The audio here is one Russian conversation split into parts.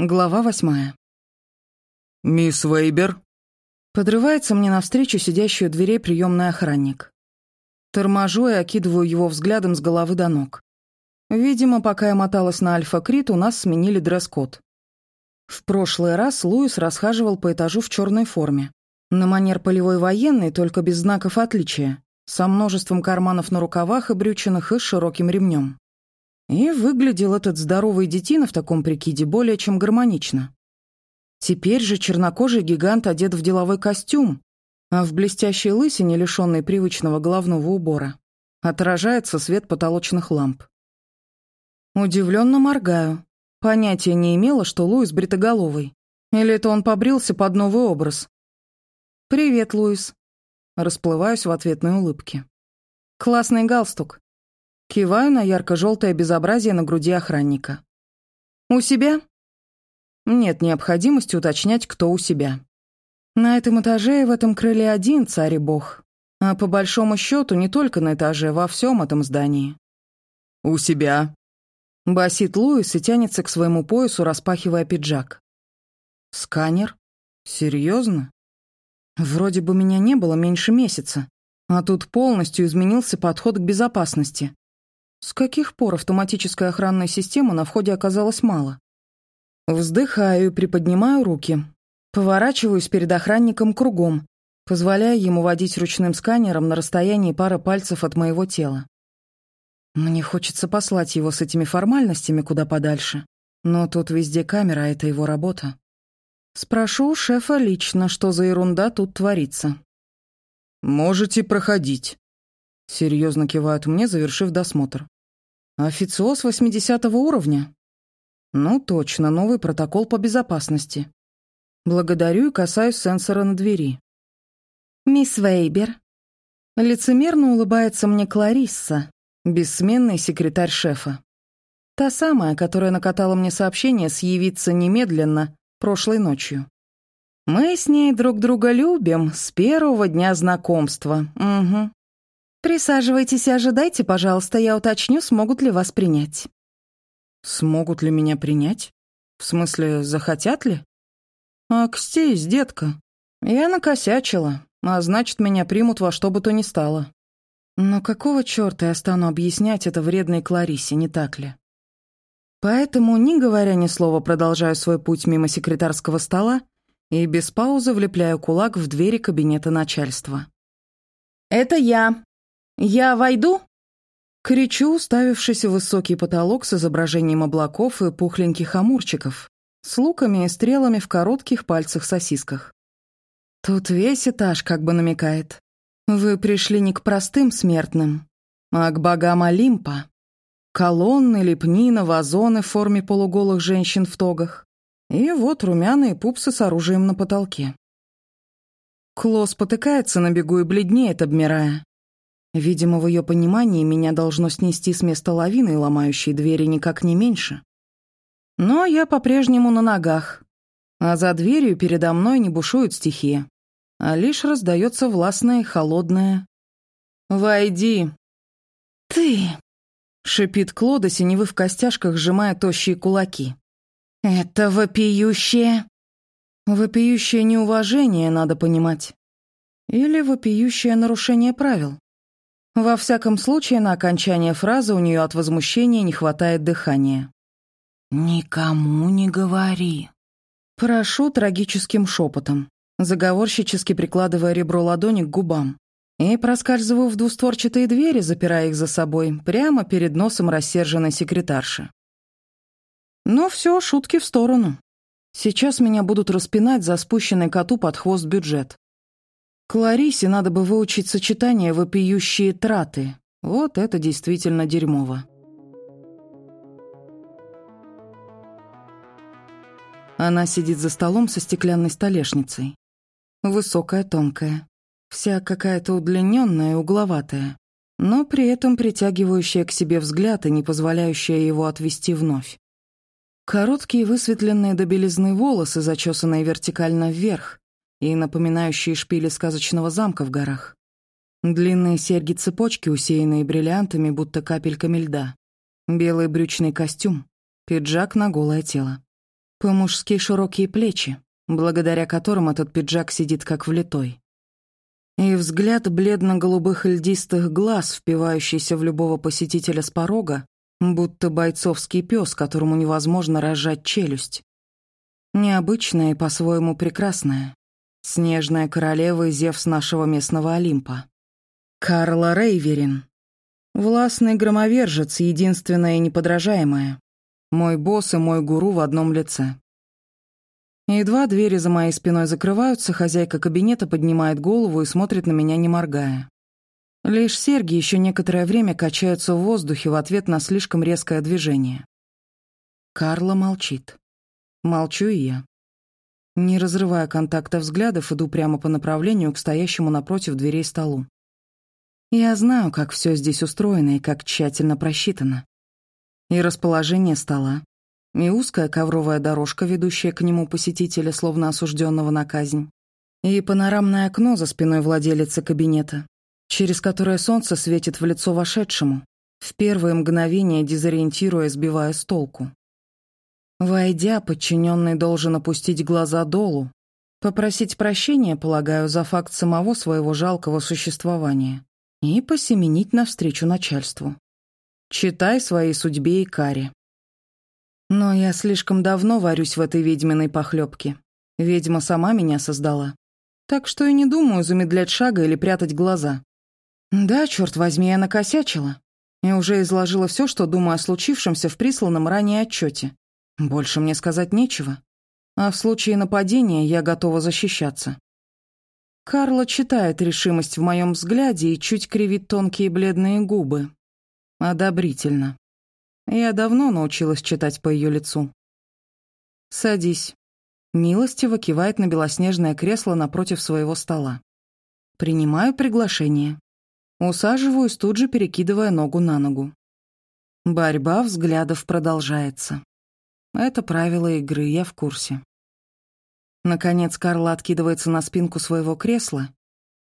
Глава восьмая. «Мисс Вейбер?» Подрывается мне навстречу сидящий у дверей приемный охранник. Торможу и окидываю его взглядом с головы до ног. Видимо, пока я моталась на Альфа-Крит, у нас сменили дресс-код. В прошлый раз Луис расхаживал по этажу в черной форме. На манер полевой военный, только без знаков отличия, со множеством карманов на рукавах и брючинах и с широким ремнем. И выглядел этот здоровый детина в таком прикиде более чем гармонично. Теперь же чернокожий гигант одет в деловой костюм, а в блестящей лысине, лишенной привычного головного убора, отражается свет потолочных ламп. Удивленно моргаю. Понятия не имела, что Луис бритоголовый. Или это он побрился под новый образ. «Привет, Луис». Расплываюсь в ответной улыбке. «Классный галстук. Киваю на ярко-желтое безобразие на груди охранника. «У себя?» Нет необходимости уточнять, кто у себя. На этом этаже и в этом крыле один царь и бог. А по большому счету не только на этаже, во всем этом здании. «У себя», — басит Луис и тянется к своему поясу, распахивая пиджак. «Сканер? Серьезно? Вроде бы меня не было меньше месяца, а тут полностью изменился подход к безопасности. С каких пор автоматической охранной системы на входе оказалось мало? Вздыхаю и приподнимаю руки. Поворачиваюсь перед охранником кругом, позволяя ему водить ручным сканером на расстоянии пары пальцев от моего тела. Мне хочется послать его с этими формальностями куда подальше, но тут везде камера, а это его работа. Спрошу у шефа лично, что за ерунда тут творится. «Можете проходить», Серьезно кивают мне, завершив досмотр. Официоз 80 уровня? Ну, точно, новый протокол по безопасности. Благодарю и касаюсь сенсора на двери. «Мисс Вейбер». Лицемерно улыбается мне Кларисса, бессменный секретарь шефа. Та самая, которая накатала мне сообщение съявиться немедленно прошлой ночью. Мы с ней друг друга любим с первого дня знакомства. Угу. «Присаживайтесь и ожидайте, пожалуйста, я уточню, смогут ли вас принять». «Смогут ли меня принять? В смысле, захотят ли?» «Акстись, детка. Я накосячила, а значит, меня примут во что бы то ни стало. Но какого чёрта я стану объяснять это вредной Кларисе, не так ли?» Поэтому, не говоря ни слова, продолжаю свой путь мимо секретарского стола и без паузы влепляю кулак в двери кабинета начальства. «Это я», «Я войду?» Кричу, уставившись в высокий потолок с изображением облаков и пухленьких амурчиков, с луками и стрелами в коротких пальцах-сосисках. Тут весь этаж как бы намекает. Вы пришли не к простым смертным, а к богам Олимпа. Колонны, лепнина, вазоны в форме полуголых женщин в тогах. И вот румяные пупсы с оружием на потолке. Кло спотыкается на бегу и бледнеет, обмирая. Видимо, в ее понимании меня должно снести с места лавины, ломающей двери никак не меньше. Но я по-прежнему на ногах, а за дверью передо мной не бушует стихия, а лишь раздается властное холодное «Войди!» «Ты!» — шипит Клода, синевы в костяшках, сжимая тощие кулаки. «Это вопиющее!» Вопиющее неуважение, надо понимать. Или вопиющее нарушение правил. Во всяком случае, на окончание фразы у нее от возмущения не хватает дыхания. «Никому не говори». Прошу трагическим шепотом, заговорщически прикладывая ребро ладони к губам, и проскальзываю в двустворчатые двери, запирая их за собой, прямо перед носом рассерженной секретарши. Ну все, шутки в сторону. Сейчас меня будут распинать за спущенный коту под хвост бюджет. Кларисе надо бы выучить сочетание «вопиющие траты». Вот это действительно дерьмово. Она сидит за столом со стеклянной столешницей. Высокая, тонкая. Вся какая-то удлиненная угловатая. Но при этом притягивающая к себе взгляд и не позволяющая его отвести вновь. Короткие высветленные до белизны волосы, зачесанные вертикально вверх, и напоминающие шпили сказочного замка в горах. Длинные серьги-цепочки, усеянные бриллиантами, будто капельками льда. Белый брючный костюм, пиджак на голое тело. По-мужски широкие плечи, благодаря которым этот пиджак сидит как влитой. И взгляд бледно-голубых льдистых глаз, впивающийся в любого посетителя с порога, будто бойцовский пес, которому невозможно разжать челюсть. Необычная и по-своему прекрасная. Снежная королева и Зевс нашего местного Олимпа. Карла Рейверин. Властный громовержец, единственная и неподражаемая. Мой босс и мой гуру в одном лице. Едва двери за моей спиной закрываются, хозяйка кабинета поднимает голову и смотрит на меня, не моргая. Лишь серьги еще некоторое время качаются в воздухе в ответ на слишком резкое движение. Карла молчит. Молчу и я. Не разрывая контакта взглядов, иду прямо по направлению к стоящему напротив дверей столу. Я знаю, как все здесь устроено и как тщательно просчитано. И расположение стола, и узкая ковровая дорожка, ведущая к нему посетителя, словно осужденного на казнь, и панорамное окно за спиной владелицы кабинета, через которое солнце светит в лицо вошедшему, в первые мгновения дезориентируя, сбивая с толку. Войдя, подчиненный должен опустить глаза долу, попросить прощения, полагаю, за факт самого своего жалкого существования, и посеменить навстречу начальству. Читай своей судьбе и каре. Но я слишком давно варюсь в этой ведьминой похлебке. Ведьма сама меня создала. Так что и не думаю замедлять шага или прятать глаза. Да, черт возьми, я накосячила. И уже изложила все, что думаю о случившемся в присланном ранее отчете. Больше мне сказать нечего. А в случае нападения я готова защищаться. Карла читает решимость в моем взгляде и чуть кривит тонкие бледные губы. Одобрительно. Я давно научилась читать по ее лицу. «Садись». Милостиво кивает на белоснежное кресло напротив своего стола. Принимаю приглашение. Усаживаюсь, тут же перекидывая ногу на ногу. Борьба взглядов продолжается. Это правило игры, я в курсе. Наконец Карла откидывается на спинку своего кресла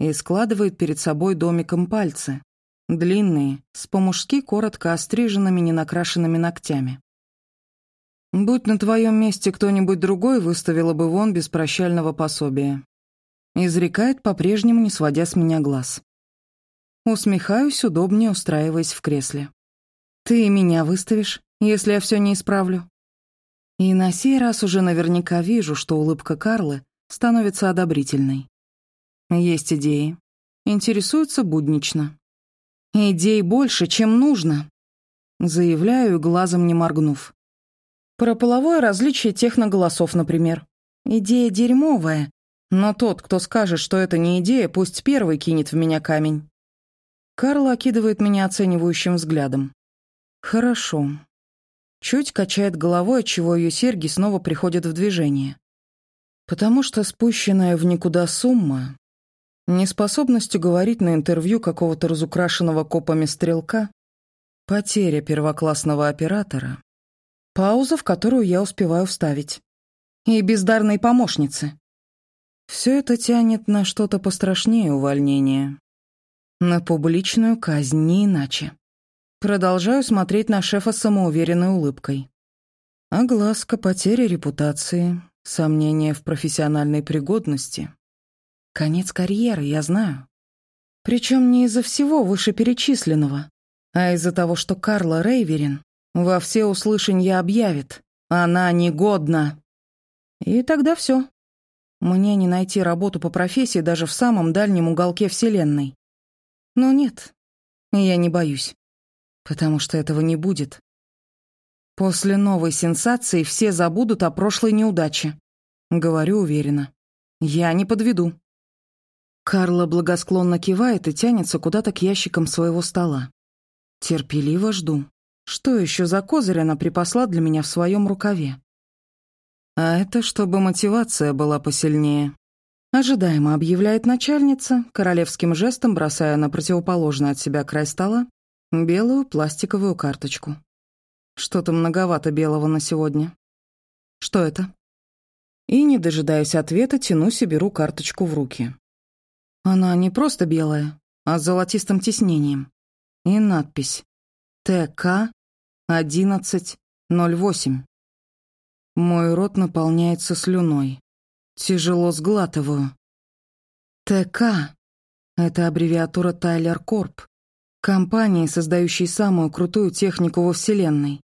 и складывает перед собой домиком пальцы, Длинные, с по-мужски коротко остриженными ненакрашенными ногтями. Будь на твоем месте кто-нибудь другой, выставила бы вон без прощального пособия. Изрекает, по-прежнему не сводя с меня глаз. Усмехаюсь, удобнее устраиваясь в кресле. Ты меня выставишь, если я все не исправлю. И на сей раз уже наверняка вижу, что улыбка Карлы становится одобрительной. Есть идеи. Интересуется буднично. «Идей больше, чем нужно», — заявляю, глазом не моргнув. Про половое различие техноголосов, например. Идея дерьмовая, но тот, кто скажет, что это не идея, пусть первый кинет в меня камень. Карла окидывает меня оценивающим взглядом. «Хорошо». Чуть качает головой, отчего ее серьги снова приходят в движение. Потому что спущенная в никуда сумма Неспособностью говорить на интервью какого-то разукрашенного копами стрелка, потеря первоклассного оператора, пауза, в которую я успеваю вставить, и бездарной помощницы. Все это тянет на что-то пострашнее увольнения. На публичную казнь, не иначе. Продолжаю смотреть на шефа самоуверенной улыбкой. Огласка, потеря репутации, сомнения в профессиональной пригодности. Конец карьеры, я знаю. Причем не из-за всего вышеперечисленного, а из-за того, что Карла Рейверин во все услышанья объявит «Она негодна». И тогда все. Мне не найти работу по профессии даже в самом дальнем уголке Вселенной. Но нет, я не боюсь, потому что этого не будет. После новой сенсации все забудут о прошлой неудаче. Говорю уверенно. Я не подведу. Карла благосклонно кивает и тянется куда-то к ящикам своего стола. Терпеливо жду. Что еще за козырь она припасла для меня в своем рукаве? А это чтобы мотивация была посильнее. Ожидаемо объявляет начальница, королевским жестом бросая на противоположный от себя край стола белую пластиковую карточку. Что-то многовато белого на сегодня. Что это? И, не дожидаясь ответа, тянусь и беру карточку в руки. Она не просто белая, а с золотистым тиснением. И надпись ТК 1108. Мой рот наполняется слюной. Тяжело сглатываю. ТК — это аббревиатура Тайлер Корп, компании, создающей самую крутую технику во Вселенной.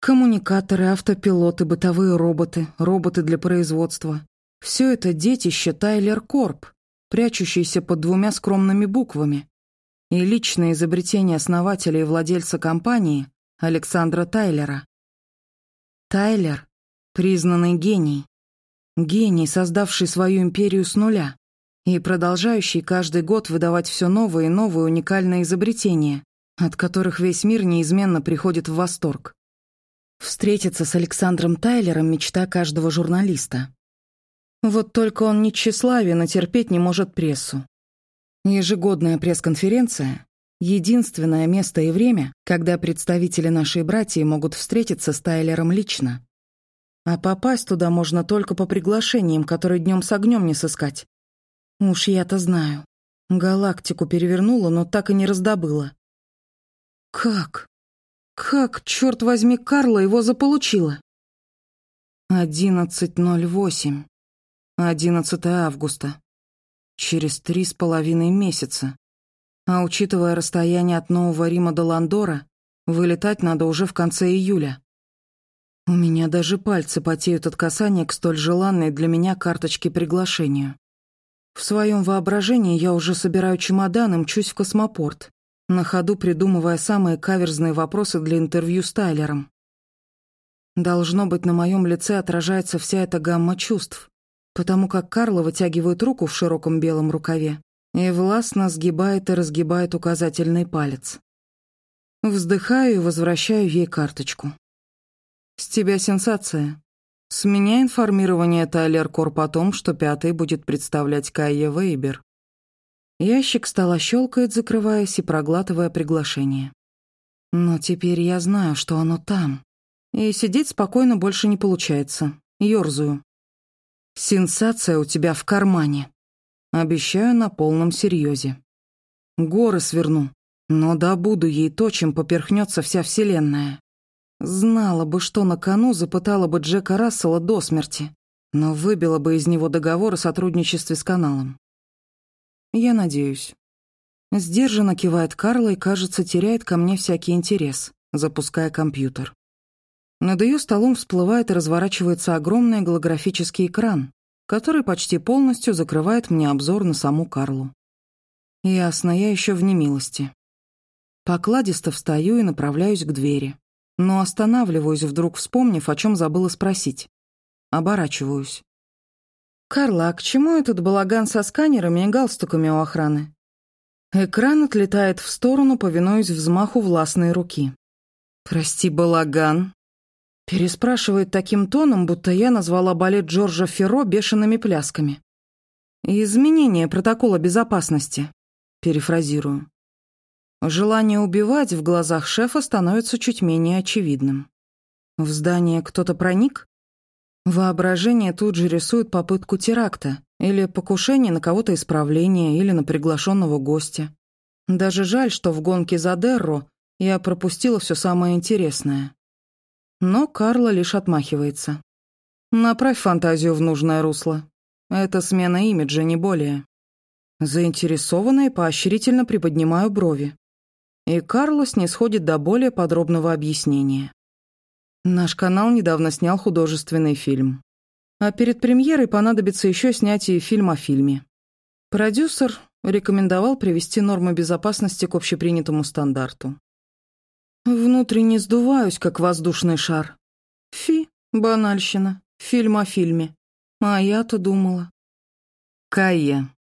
Коммуникаторы, автопилоты, бытовые роботы, роботы для производства. Все это детище Тайлер Корп, прячущиеся под двумя скромными буквами. И личное изобретение основателя и владельца компании Александра Тайлера. Тайлер — признанный гений. Гений, создавший свою империю с нуля и продолжающий каждый год выдавать все новые и новые уникальные изобретения, от которых весь мир неизменно приходит в восторг. Встретиться с Александром Тайлером — мечта каждого журналиста. Вот только он не тщеславен и терпеть не может прессу. Ежегодная пресс-конференция — единственное место и время, когда представители нашей братьи могут встретиться с Тайлером лично. А попасть туда можно только по приглашениям, которые днем с огнем не сыскать. Уж я-то знаю. Галактику перевернула, но так и не раздобыла. Как? Как, черт возьми, Карла его заполучила? 11.08. 11 августа. Через три с половиной месяца. А учитывая расстояние от Нового Рима до Ландора, вылетать надо уже в конце июля. У меня даже пальцы потеют от касания к столь желанной для меня карточке приглашению. В своем воображении я уже собираю чемодан и мчусь в космопорт, на ходу придумывая самые каверзные вопросы для интервью с Тайлером. Должно быть, на моем лице отражается вся эта гамма чувств, потому как Карла вытягивает руку в широком белом рукаве и властно сгибает и разгибает указательный палец. Вздыхаю и возвращаю ей карточку. «С тебя сенсация. С меня информирование Тайлер Корп о том, что пятый будет представлять Кайя Вейбер. Ящик стола щелкает, закрываясь и проглатывая приглашение. Но теперь я знаю, что оно там. И сидеть спокойно больше не получается. Ёрзаю. Сенсация у тебя в кармане. Обещаю на полном серьезе. Горы сверну, но добуду ей то, чем поперхнется вся вселенная. Знала бы, что на кону, запытала бы Джека Рассела до смерти, но выбила бы из него договор о сотрудничестве с каналом. Я надеюсь. Сдержанно кивает Карла и, кажется, теряет ко мне всякий интерес, запуская компьютер. Над ее столом всплывает и разворачивается огромный голографический экран, который почти полностью закрывает мне обзор на саму Карлу. Ясно, я еще в немилости. Покладисто встаю и направляюсь к двери но останавливаюсь, вдруг вспомнив, о чем забыла спросить. Оборачиваюсь. «Карла, а к чему этот балаган со сканерами и галстуками у охраны?» Экран отлетает в сторону, повинуясь взмаху властной руки. «Прости, балаган?» Переспрашивает таким тоном, будто я назвала балет Джорджа Ферро бешеными плясками. «Изменение протокола безопасности», перефразирую. Желание убивать в глазах шефа становится чуть менее очевидным. В здание кто-то проник? Воображение тут же рисует попытку теракта или покушение на кого-то из правления или на приглашенного гостя. Даже жаль, что в гонке за Дерро я пропустила все самое интересное. Но Карла лишь отмахивается. Направь фантазию в нужное русло. Это смена имиджа, не более. Заинтересованно и поощрительно приподнимаю брови и Карлос не сходит до более подробного объяснения. Наш канал недавно снял художественный фильм. А перед премьерой понадобится еще снятие фильма о фильме. Продюсер рекомендовал привести нормы безопасности к общепринятому стандарту. Внутренне сдуваюсь, как воздушный шар. Фи, банальщина, фильм о фильме. А я-то думала. Кайя,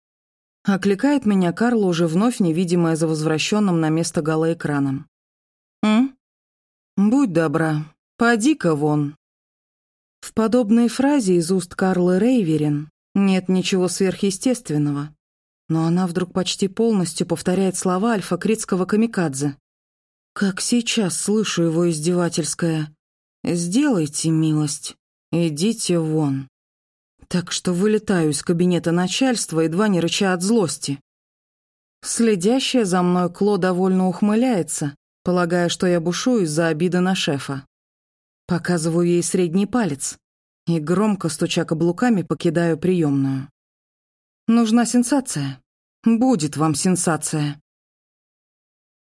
Окликает меня Карла, уже вновь невидимая за возвращенным на место галоэкраном. «М? Будь добра, поди-ка вон». В подобной фразе из уст Карлы Рейверин нет ничего сверхъестественного, но она вдруг почти полностью повторяет слова альфа-критского камикадзе. Как сейчас слышу его издевательское «Сделайте милость, идите вон» так что вылетаю из кабинета начальства, едва не рыча от злости. Следящая за мной Кло довольно ухмыляется, полагая, что я бушую из-за обиды на шефа. Показываю ей средний палец, и, громко стуча каблуками, покидаю приемную. Нужна сенсация. Будет вам сенсация.